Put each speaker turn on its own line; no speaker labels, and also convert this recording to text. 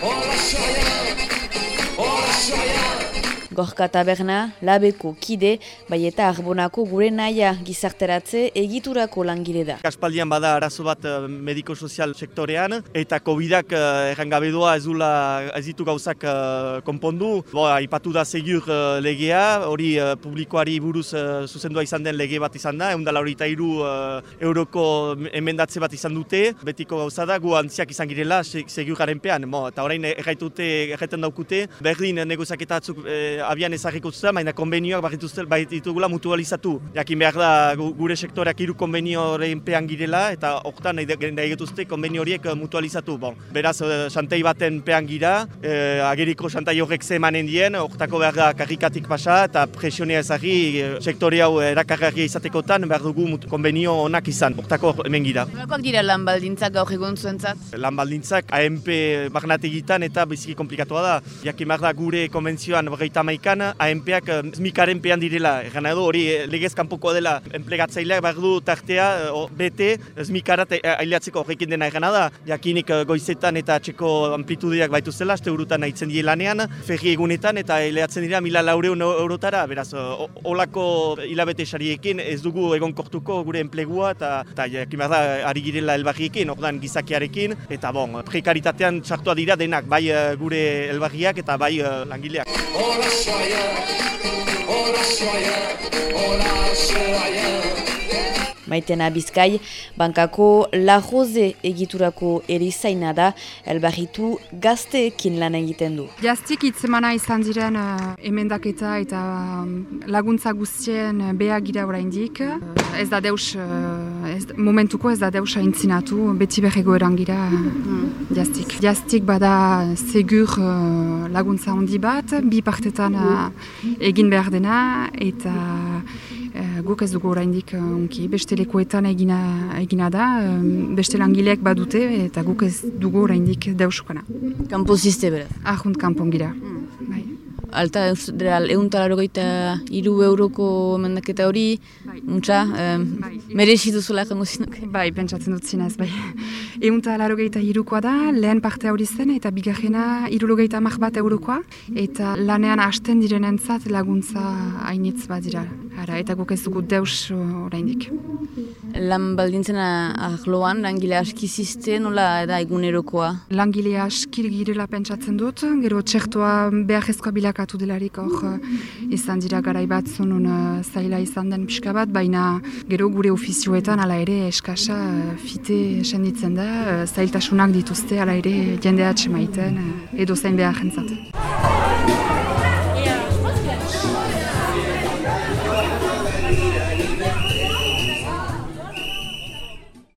Oh. Gorka taberna, labeko kide, bai eta arbonako gure naia gizarteratze egiturako langile da.
Kaspaldian bada arazo bat eh, mediko-sozial sektorean, eta COVID-ak uh, errangabe doa ez, ez ditu gauzak uh, konpondu. Bo, ipatu da segur legea, hori publikoari buruz zuzendua izan den lege bat izan da, egun dala hori eta iru euroko emendatze bat izan dute, betiko gauza da, gu antziak izan girela segur garen pean. Bo, eta orain erraitute, erraiten daukute, berdin negoziaketatzuk abian ezagiko zuzela, baina konbenioak barrituzte ditugula mutualizatu. Jakin behar da gure sektoreak hiru konbenio horrein pean girela, eta horretan nahi getuzte konbenio horiek eh, mutualizatu. Bon, beraz, xantei eh, baten pean gira, eh, ageriko xantai horrek zemanen dien, horretako behar da karrikatik pasa, eta presionea ezagri eh, sektore hau erakargarria izatekotan, behar dugu konbenio onak izan, horretako hemen gira.
Nolakoak dira lan baldintzak gaur egun zuentzat?
Lan baldintzak AMP magnategitan eta biziki komplikatua da. Jakin behar da gure konbentzioan berreita Jamaikan ANPak eh, mikaren pean direla. Egan edo hori eh, legez kanpoko dela enplegatzaileak behar du tartea o, bete zmikarat aileatzeko horrekin dena egan da. Jakinik eh, goizetan eta txeko amplitudiak baitu zela, azte urutan nahitzen die lanean, ferri egunetan eta aileatzen dira mila laureun eurotara. Beraz, olako hilabete sariekin ez dugu egon kortuko gure enplegua eta, eta jakin behar da ari girela elbarriekin, ordan gizakiarekin. Eta bon, prekaritatean txartua dira denak, bai gure elbarriak eta bai langileak.
Maitena Bizkai, bankako La Jose egiturako erizaina da, elbarritu gazteekin lan egiten du.
Jaztik itzemana izan ziren uh, emendaketa eta um, laguntza guztien uh, beha gira oraindik. Uh, ez da deus, ez, momentuko ez da deus haintzinatu, beti berrego erangira uh, jaztik. Jaztik bada segur uh, laguntza handi bat, bi partetan uh, egin behar dena eta uh, guk ez dugu oraindik uh, beste lekuetan egina, egina da, beste langileak badute eta guk ez dugu oraindik deusukana.
Kampo ziste beraz?
Ahunt kampon gira.
Alta egun talaro gaita iru euroko mendaketa hori, bai. untsa, um, bai. merezitu zula jango zinuk?
Bai, pentsatzen dut zinez, bai. Egun talaro gaita irukoa da, lehen parte hori zen, eta bigarrena irulo gaita amak bat eurokoa, eta lanean hasten direnentzat laguntza hainitz bat dira. Ara, eta guk ez dugu deus oraindik.
Lan baldintzena ahloan, langile aski ziste, nola da egunerokoa?
Langile aski girela pentsatzen dut, gero txertoa behar bilakatu delarik hor eh, izan dira garai bat zonun uh, zaila izan den pixka bat, baina gero gure ofizioetan ala ere eskasa uh, fite senditzen da, zailtasunak dituzte ala ere jendea maiten uh, edo zain behar jentzaten. Thank you.